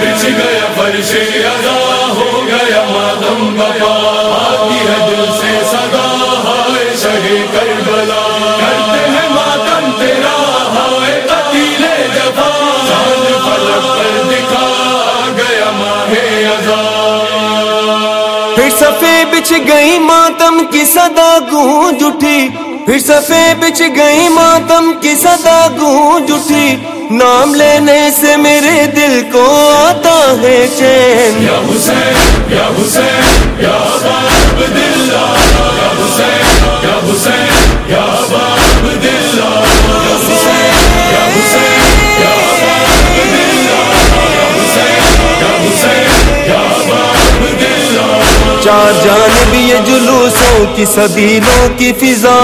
بچ گیا فرش ادا ہو گیا ماتم بپا آتی ہے دل سے صدا ہائے شہی کربلا بچ گئی ماتم کی صدا گونج اٹھی۔ پھر صفے بچ گئی ماتم کی صدا گونج اٹھی۔ نام لینے سے میرے دل کو آتا ہے چین۔ یا حسین یا حسین۔ چار جانب یہ جلوسوں کی سبیلوں کی فضا۔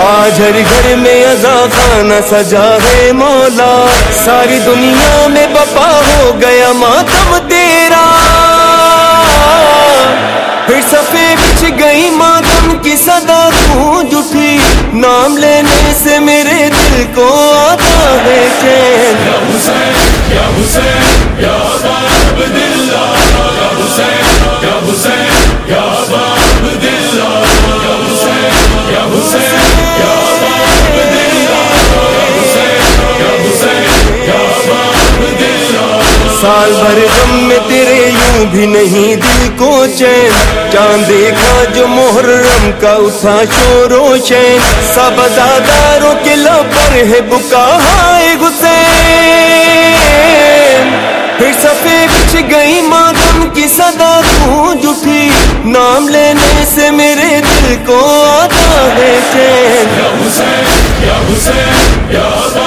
آج ہر گھر میں ازا خانہ سجا ہے مولا۔ ساری دنیا میں بپا ہو گیا ماتم تیرا۔ پھر صفے بچ گئی ماتم کی صدا گونج اٹھی۔ نام لینے سے میرے دل کو سال بھر غم میں تیرے یوں بھی نہیں دل کو چین۔ چاند دیکھا جو محرم کا اٹھا شور و چین سب ازاداروں کے لب پر ہے بکا ہائے حسین۔ پھر صفے بچ گئی ماتم کی صدا گونج اٹھی۔ نام لینے سے میرے دل کو آتا ہے چین۔ یا حسین یا حسین، یا باب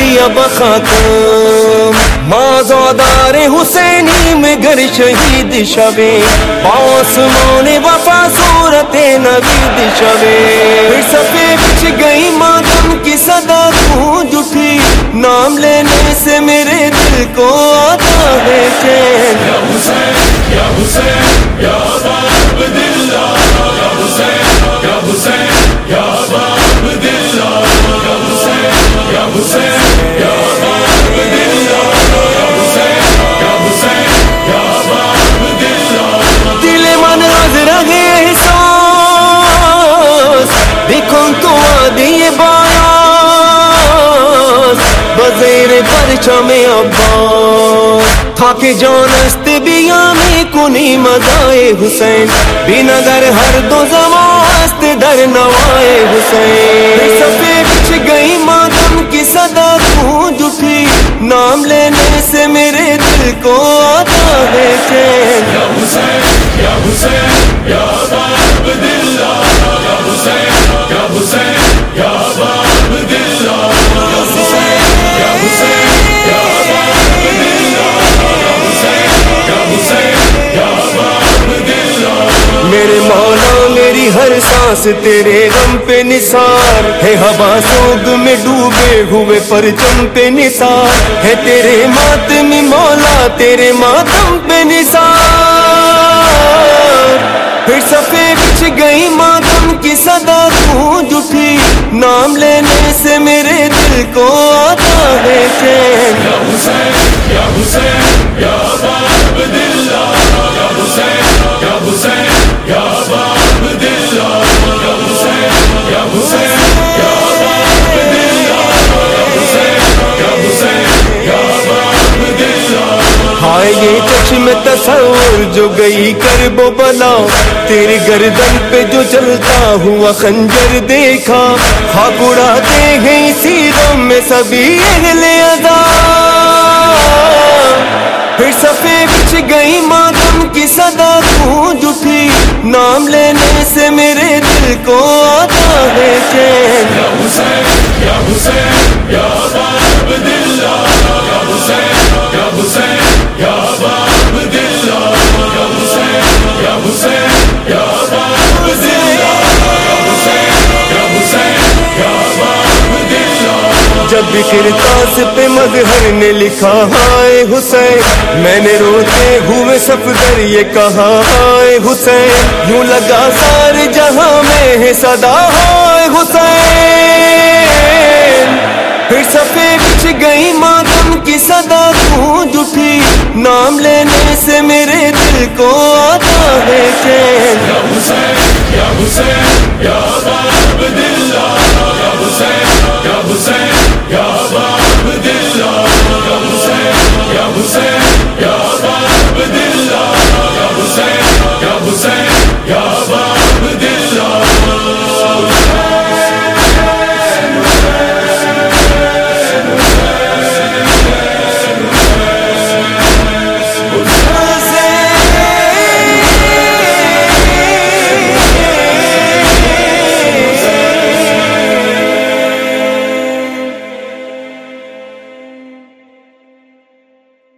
نکنی گریه بخاکم ما زادار حسینی مگر شهید شوی با آسمان وفا صورت نوید شوی پھر صفے بچ گئی ماتم کی صدا گونج اٹھی، نام لینے سے میرے دل کو آتا ہے چین۔ یا حسین یا حسین۔ پرچم عباس تھا کہ جان است بیامی کنی مزائے حسین۔ بی نگر ہر دو زماست در نوائے حسین۔ صفے بچ گئی ماتم کی صدا گونج اٹھی۔ نام لینے سے میرے دل کو آتا ہے چین۔ یا حسین یا حسین، یا باب دلہ ہر سانس تیرے غم پہ نثار ہے ہوا سوگ میں ڈوبے ہوئے پرچم پہ نثار ہے تیرے ماتم مولا، تیرے ماتم پہ نثار۔ پھر صفے بچ گئی ماتم کی صدا، گونج اٹھی۔ نام لینے سے میرے دل کو آتا ہے حسین، یا حسین۔ یہ چشم تصور جو گئی کر بو بلا تیرے گردن پہ جو چلتا ہوا خنجر دیکھا۔ خاک اڑاتے ہیں اسی غم میں سبھی اہل ادا۔ پھر صفے بچ گئی ماتم کی صدا گونج اٹھی۔ نام لینے سے میرے دل کو آتا ہے چین۔ یا حسین یا حسین۔ دل جب پہ مظہر نے لکھا، ہائے حسین۔ میں نے روتے ہوئے سفدر یہ کہا، ہائے حسین۔ یوں لگا سارے جہاں میں ہے صدا، ہائے حسین۔ پھر سفید بچ گئی ماتم کی صدا گونج اٹھی۔ نام لینے سے میرے دل کو آتا ہے چین۔ یا حسین یا حسین، یا